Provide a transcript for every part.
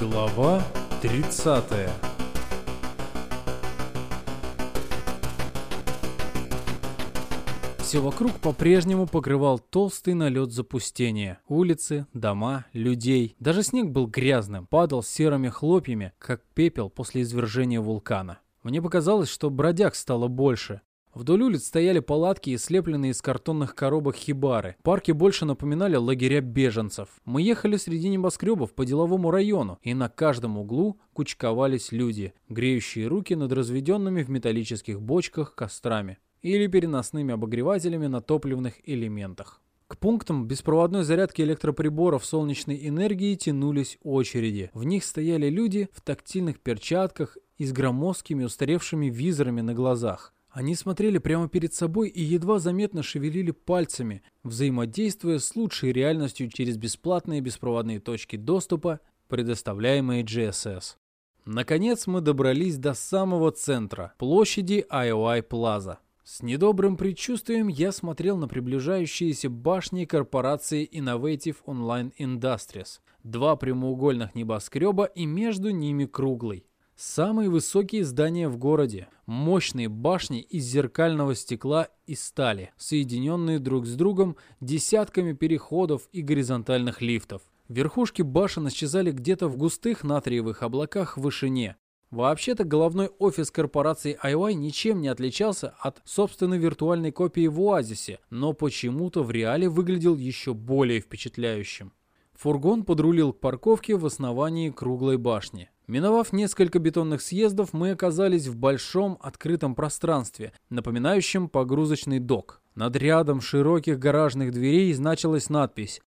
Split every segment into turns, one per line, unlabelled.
Глава 30 Все вокруг по-прежнему покрывал толстый налет запустения. Улицы, дома, людей. Даже снег был грязным, падал серыми хлопьями, как пепел после извержения вулкана. Мне показалось, что бродяг стало больше. Вдоль улиц стояли палатки и слепленные из картонных коробок хибары. Парки больше напоминали лагеря беженцев. Мы ехали среди небоскребов по деловому району, и на каждом углу кучковались люди, греющие руки над разведенными в металлических бочках кострами или переносными обогревателями на топливных элементах. К пунктам беспроводной зарядки электроприборов солнечной энергии тянулись очереди. В них стояли люди в тактильных перчатках и с громоздкими устаревшими визорами на глазах. Они смотрели прямо перед собой и едва заметно шевелили пальцами, взаимодействуя с лучшей реальностью через бесплатные беспроводные точки доступа, предоставляемые GSS. Наконец мы добрались до самого центра, площади IOI Plaza. С недобрым предчувствием я смотрел на приближающиеся башни корпорации Innovative Online Industries. Два прямоугольных небоскреба и между ними круглый. Самые высокие здания в городе. Мощные башни из зеркального стекла и стали, соединенные друг с другом десятками переходов и горизонтальных лифтов. Верхушки башен исчезали где-то в густых натриевых облаках в вышине. Вообще-то головной офис корпорации IY ничем не отличался от собственной виртуальной копии в Оазисе, но почему-то в реале выглядел еще более впечатляющим. Фургон подрулил к парковке в основании круглой башни. Миновав несколько бетонных съездов, мы оказались в большом открытом пространстве, напоминающем погрузочный док. Над рядом широких гаражных дверей значилась надпись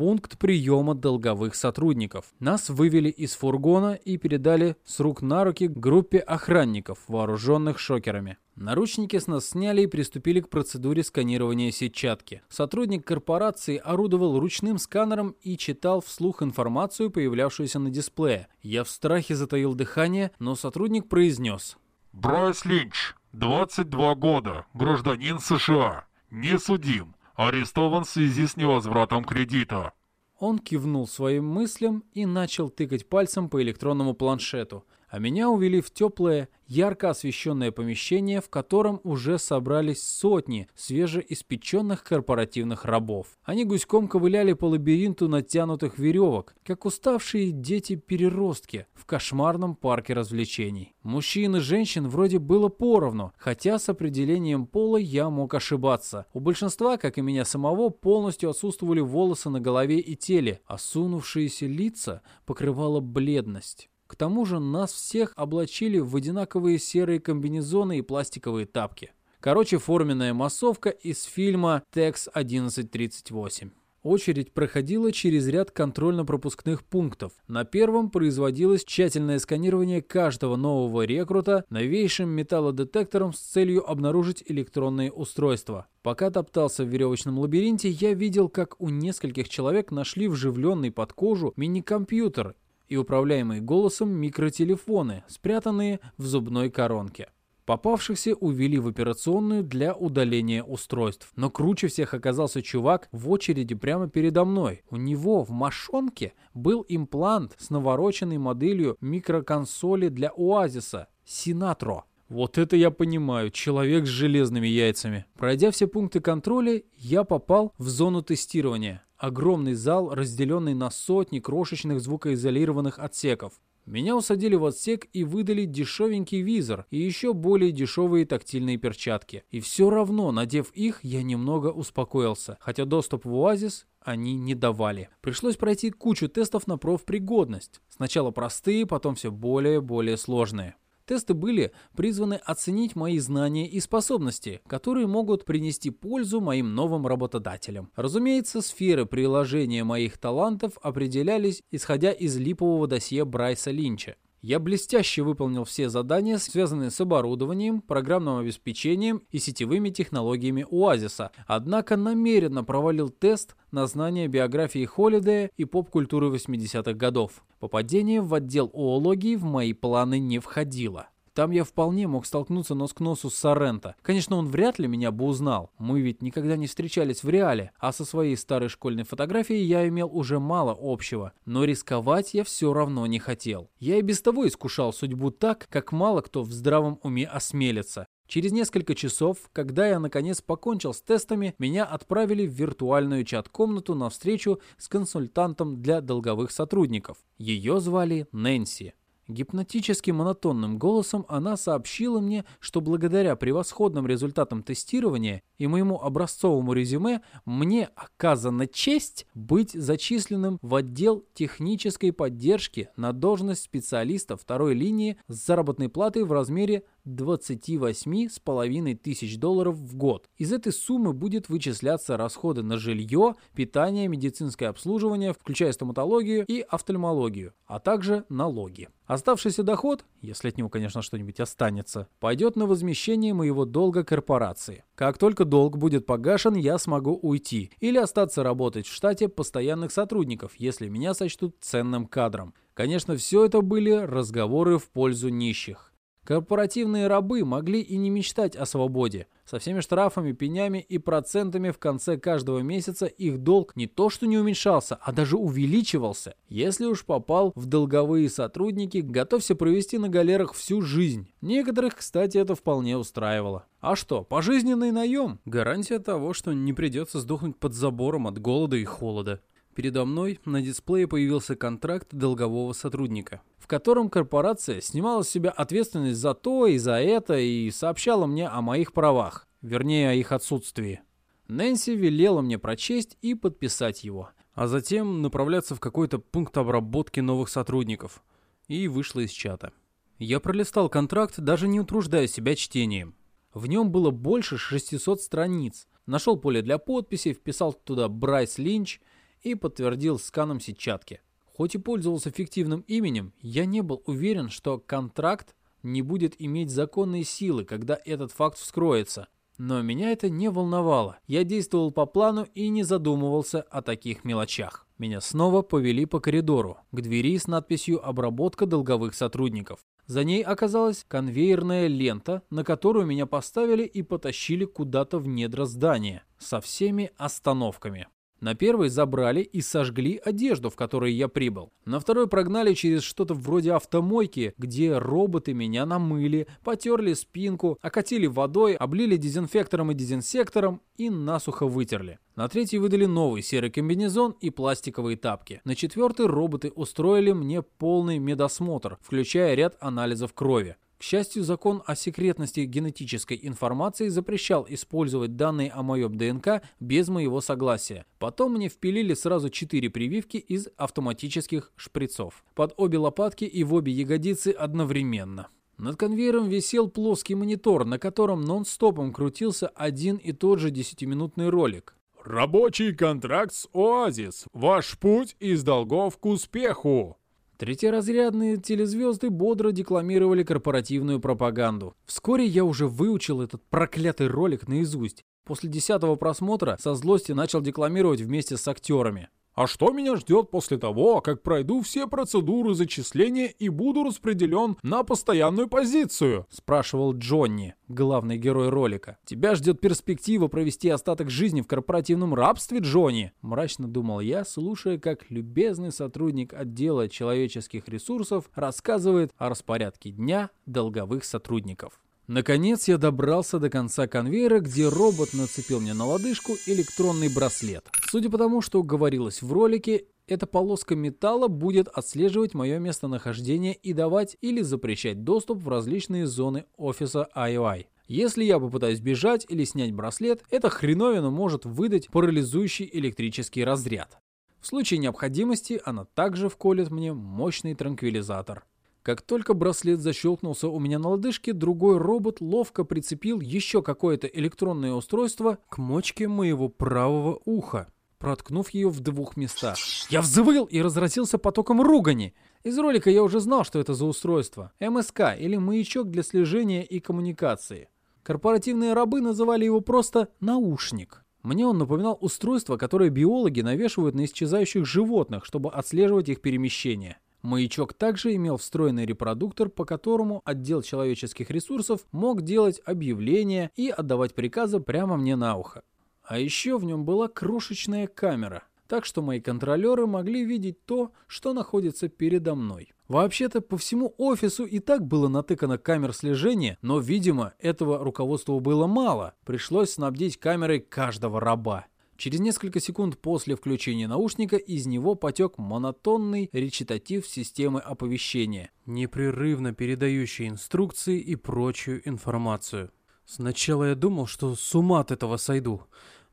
Пункт приема долговых сотрудников. Нас вывели из фургона и передали с рук на руки группе охранников, вооруженных шокерами. Наручники с нас сняли и приступили к процедуре сканирования сетчатки. Сотрудник корпорации орудовал ручным сканером и читал вслух информацию, появлявшуюся на дисплее. Я в страхе затаил дыхание, но сотрудник произнес.
Брайс Линч, 22 года, гражданин США, не судим. Арестован в связи с невозвратом кредита.
Он кивнул своим мыслям и начал тыкать пальцем по электронному планшету а меня увели в теплое, ярко освещенное помещение, в котором уже собрались сотни свежеиспеченных корпоративных рабов. Они гуськом ковыляли по лабиринту натянутых веревок, как уставшие дети-переростки в кошмарном парке развлечений. Мужчин и женщин вроде было поровну, хотя с определением пола я мог ошибаться. У большинства, как и меня самого, полностью отсутствовали волосы на голове и теле, а сунувшиеся лица покрывала бледность. К тому же нас всех облачили в одинаковые серые комбинезоны и пластиковые тапки. Короче, форменная массовка из фильма «Текс 1138». Очередь проходила через ряд контрольно-пропускных пунктов. На первом производилось тщательное сканирование каждого нового рекрута новейшим металлодетектором с целью обнаружить электронные устройства. Пока топтался в веревочном лабиринте, я видел, как у нескольких человек нашли вживленный под кожу мини-компьютер и управляемые голосом микротелефоны, спрятанные в зубной коронке. Попавшихся увели в операционную для удаления устройств. Но круче всех оказался чувак в очереди прямо передо мной. У него в мошонке был имплант с навороченной моделью микроконсоли для Оазиса Синатро. Вот это я понимаю, человек с железными яйцами. Пройдя все пункты контроля, я попал в зону тестирования. Огромный зал, разделенный на сотни крошечных звукоизолированных отсеков. Меня усадили в отсек и выдали дешевенький визор и еще более дешевые тактильные перчатки. И все равно, надев их, я немного успокоился, хотя доступ в Оазис они не давали. Пришлось пройти кучу тестов на профпригодность. Сначала простые, потом все более-более сложные. Тесты были призваны оценить мои знания и способности, которые могут принести пользу моим новым работодателям. Разумеется, сферы приложения моих талантов определялись исходя из липового досье Брайса Линча. Я блестяще выполнил все задания, связанные с оборудованием, программным обеспечением и сетевыми технологиями Оазиса, однако намеренно провалил тест на знание биографии Холидея и поп-культуры 80-х годов. Попадение в отдел оологии в мои планы не входило. Там я вполне мог столкнуться нос к носу с Соренто. Конечно, он вряд ли меня бы узнал. Мы ведь никогда не встречались в реале, а со своей старой школьной фотографией я имел уже мало общего. Но рисковать я все равно не хотел. Я и без того искушал судьбу так, как мало кто в здравом уме осмелится. Через несколько часов, когда я наконец покончил с тестами, меня отправили в виртуальную чат-комнату на встречу с консультантом для долговых сотрудников. Ее звали Нэнси. Гипнотически монотонным голосом она сообщила мне, что благодаря превосходным результатам тестирования и моему образцовому резюме мне оказана честь быть зачисленным в отдел технической поддержки на должность специалиста второй линии с заработной платой в размере 28,5 тысяч долларов в год. Из этой суммы будет вычисляться расходы на жилье, питание, медицинское обслуживание, включая стоматологию и офтальмологию, а также налоги. Оставшийся доход, если от него, конечно, что-нибудь останется, пойдет на возмещение моего долга корпорации. Как только долг будет погашен, я смогу уйти или остаться работать в штате постоянных сотрудников, если меня сочтут ценным кадром. Конечно, все это были разговоры в пользу нищих. Корпоративные рабы могли и не мечтать о свободе. Со всеми штрафами, пенями и процентами в конце каждого месяца их долг не то что не уменьшался, а даже увеличивался. Если уж попал в долговые сотрудники, готовься провести на галерах всю жизнь. Некоторых, кстати, это вполне устраивало. А что, пожизненный наем? Гарантия того, что не придется сдохнуть под забором от голода и холода. Передо мной на дисплее появился контракт долгового сотрудника, в котором корпорация снимала с себя ответственность за то и за это и сообщала мне о моих правах, вернее, о их отсутствии. Нэнси велела мне прочесть и подписать его, а затем направляться в какой-то пункт обработки новых сотрудников, и вышла из чата. Я пролистал контракт, даже не утруждая себя чтением. В нем было больше 600 страниц. Нашел поле для подписи, вписал туда Брайс Линч и подтвердил сканом сетчатки. Хоть и пользовался фиктивным именем, я не был уверен, что контракт не будет иметь законные силы, когда этот факт вскроется. Но меня это не волновало. Я действовал по плану и не задумывался о таких мелочах. Меня снова повели по коридору, к двери с надписью «Обработка долговых сотрудников». За ней оказалась конвейерная лента, на которую меня поставили и потащили куда-то в недра здания, со всеми остановками. На первый забрали и сожгли одежду, в которой я прибыл. На второй прогнали через что-то вроде автомойки, где роботы меня намыли, потерли спинку, окатили водой, облили дезинфектором и дезинсектором и насухо вытерли. На третий выдали новый серый комбинезон и пластиковые тапки. На четвертый роботы устроили мне полный медосмотр, включая ряд анализов крови. К счастью, закон о секретности генетической информации запрещал использовать данные о моем ДНК без моего согласия. Потом мне впилили сразу четыре прививки из автоматических шприцов. Под обе лопатки и в обе ягодицы одновременно. Над конвейером висел плоский монитор, на котором нон-стопом крутился один и тот же десятиминутный ролик.
«Рабочий контракт с Оазис. Ваш путь из долгов к успеху!»
Третьеразрядные телезвезды бодро декламировали корпоративную пропаганду. Вскоре я уже выучил этот проклятый ролик наизусть. После десятого просмотра со злости начал декламировать вместе с актерами.
А что меня ждет после того, как пройду все процедуры зачисления и буду распределен на постоянную позицию?
Спрашивал Джонни, главный герой ролика. Тебя ждет перспектива провести остаток жизни в корпоративном рабстве, Джонни? Мрачно думал я, слушая, как любезный сотрудник отдела человеческих ресурсов рассказывает о распорядке дня долговых сотрудников. Наконец я добрался до конца конвейера, где робот нацепил мне на лодыжку электронный браслет. Судя по тому, что говорилось в ролике, эта полоска металла будет отслеживать мое местонахождение и давать или запрещать доступ в различные зоны офиса IOI. Если я попытаюсь бежать или снять браслет, эта хреновина может выдать парализующий электрический разряд. В случае необходимости она также вколет мне мощный транквилизатор. Как только браслет защелкнулся у меня на лодыжке, другой робот ловко прицепил еще какое-то электронное устройство к мочке моего правого уха, проткнув ее в двух местах. Я взвыл и разразился потоком ругани. Из ролика я уже знал, что это за устройство. МСК или маячок для слежения и коммуникации. Корпоративные рабы называли его просто «наушник». Мне он напоминал устройство, которое биологи навешивают на исчезающих животных, чтобы отслеживать их перемещение. Маячок также имел встроенный репродуктор, по которому отдел человеческих ресурсов мог делать объявления и отдавать приказы прямо мне на ухо. А еще в нем была крошечная камера, так что мои контролеры могли видеть то, что находится передо мной. Вообще-то по всему офису и так было натыкано камер слежения, но, видимо, этого руководству было мало. Пришлось снабдить камерой каждого раба. Через несколько секунд после включения наушника из него потек монотонный речитатив системы оповещения, непрерывно передающий инструкции и прочую информацию. Сначала я думал, что с ума от этого сойду,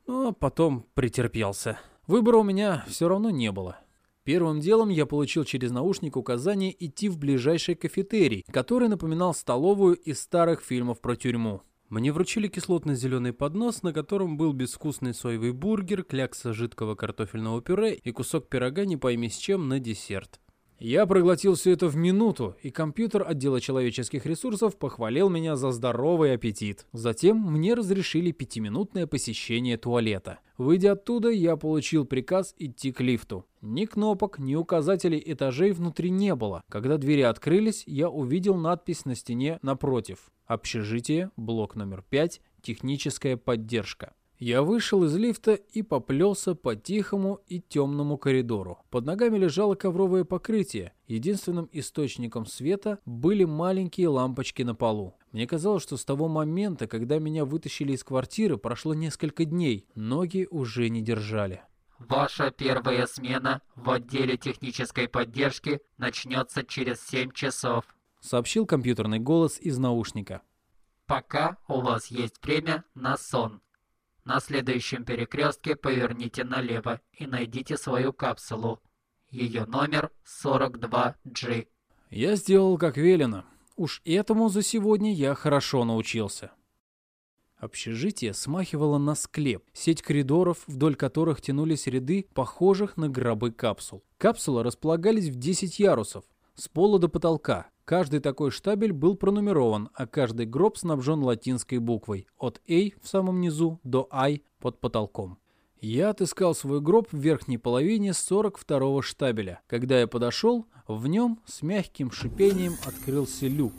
но потом претерпелся. Выбора у меня все равно не было. Первым делом я получил через наушник указание идти в ближайший кафетерий, который напоминал столовую из старых фильмов про тюрьму. Мне вручили кислотно-зеленый поднос, на котором был безвкусный соевый бургер, клякса жидкого картофельного пюре и кусок пирога не пойми с чем на десерт. Я проглотил все это в минуту, и компьютер отдела человеческих ресурсов похвалил меня за здоровый аппетит. Затем мне разрешили пятиминутное посещение туалета. Выйдя оттуда, я получил приказ идти к лифту. Ни кнопок, ни указателей этажей внутри не было. Когда двери открылись, я увидел надпись на стене напротив. Общежитие, блок номер 5, техническая поддержка. Я вышел из лифта и поплелся по тихому и темному коридору. Под ногами лежало ковровое покрытие. Единственным источником света были маленькие лампочки на полу. Мне казалось, что с того момента, когда меня вытащили из квартиры, прошло несколько дней. Ноги уже не держали.
Ваша первая смена в отделе технической поддержки начнется через 7 часов.
Сообщил компьютерный голос из наушника.
Пока у вас есть время на сон. На следующем перекрестке поверните налево и найдите свою капсулу. Ее номер 42G.
Я сделал как велено. Уж этому за сегодня я хорошо научился. Общежитие смахивало на склеп, сеть коридоров, вдоль которых тянулись ряды похожих на гробы капсул. Капсулы располагались в 10 ярусов, с пола до потолка. Каждый такой штабель был пронумерован, а каждый гроб снабжен латинской буквой от A в самом низу до I под потолком. Я отыскал свой гроб в верхней половине 42-го штабеля. Когда я подошел, в нем с мягким шипением открылся люк,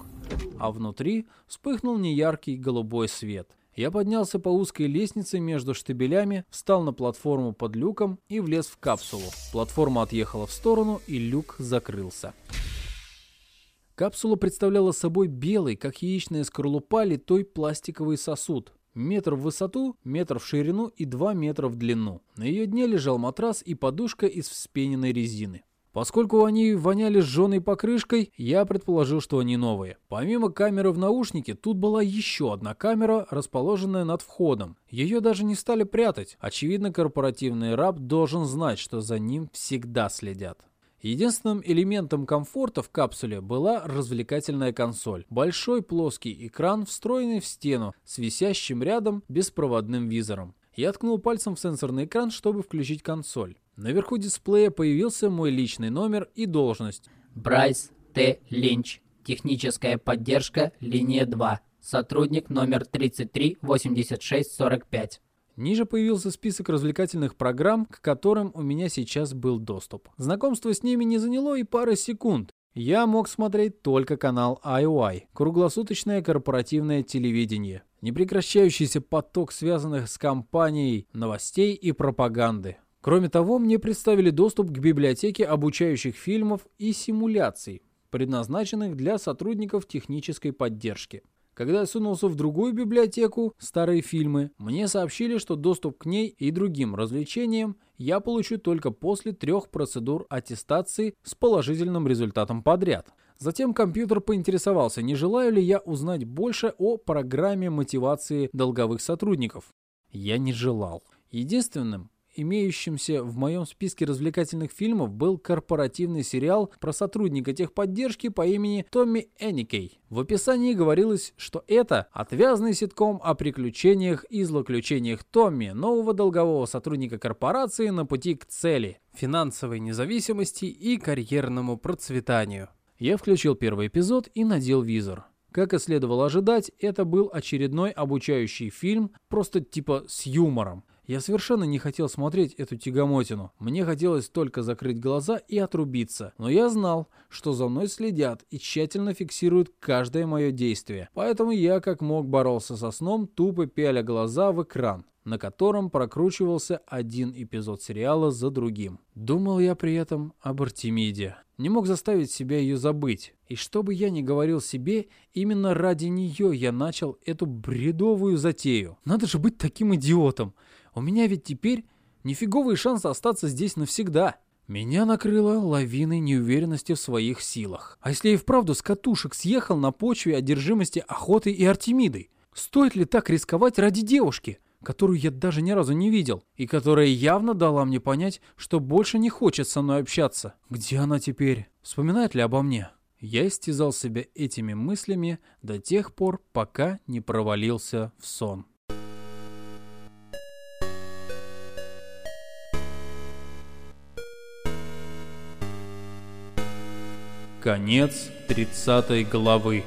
а внутри вспыхнул неяркий голубой свет. Я поднялся по узкой лестнице между штабелями, встал на платформу под люком и влез в капсулу. Платформа отъехала в сторону, и люк закрылся. Капсула представляла собой белый, как яичная скорлупа, литой пластиковый сосуд. Метр в высоту, метр в ширину и два метра в длину. На ее дне лежал матрас и подушка из вспененной резины. Поскольку они воняли сжженной покрышкой, я предположил, что они новые. Помимо камеры в наушнике, тут была еще одна камера, расположенная над входом. Ее даже не стали прятать. Очевидно, корпоративный раб должен знать, что за ним всегда следят. Единственным элементом комфорта в капсуле была развлекательная консоль. Большой плоский экран, встроенный в стену, с висящим рядом беспроводным визором. Я ткнул пальцем в сенсорный экран, чтобы включить консоль. Наверху дисплея появился мой личный номер и должность.
Брайс Т. Линч. Техническая поддержка, линия 2. Сотрудник номер 338645.
Ниже появился список развлекательных программ, к которым у меня сейчас был доступ. Знакомство с ними не заняло и пары секунд. Я мог смотреть только канал IOI, круглосуточное корпоративное телевидение, непрекращающийся поток связанных с компанией новостей и пропаганды. Кроме того, мне представили доступ к библиотеке обучающих фильмов и симуляций, предназначенных для сотрудников технической поддержки. Когда я сунулся в другую библиотеку, старые фильмы, мне сообщили, что доступ к ней и другим развлечениям я получу только после трех процедур аттестации с положительным результатом подряд. Затем компьютер поинтересовался, не желаю ли я узнать больше о программе мотивации долговых сотрудников. Я не желал. Единственным, имеющимся в моем списке развлекательных фильмов был корпоративный сериал про сотрудника техподдержки по имени Томми Эникей. В описании говорилось, что это отвязный ситком о приключениях и злоключениях Томми, нового долгового сотрудника корпорации на пути к цели – финансовой независимости и карьерному процветанию. Я включил первый эпизод и надел визор. Как и следовало ожидать, это был очередной обучающий фильм, просто типа с юмором. Я совершенно не хотел смотреть эту тягомотину. Мне хотелось только закрыть глаза и отрубиться. Но я знал, что за мной следят и тщательно фиксируют каждое мое действие. Поэтому я как мог боролся со сном, тупо пяля глаза в экран на котором прокручивался один эпизод сериала за другим. Думал я при этом об Артемиде. Не мог заставить себя ее забыть. И что бы я ни говорил себе, именно ради нее я начал эту бредовую затею. Надо же быть таким идиотом. У меня ведь теперь нифиговый шанс остаться здесь навсегда. Меня накрыло лавиной неуверенности в своих силах. А если я и вправду с катушек съехал на почве одержимости охотой и Артемидой? Стоит ли так рисковать ради девушки? которую я даже ни разу не видел, и которая явно дала мне понять, что больше не хочет со мной общаться. Где она теперь? Вспоминает ли обо мне? Я истязал себя этими мыслями до тех пор, пока не провалился в сон. Конец 30 главы.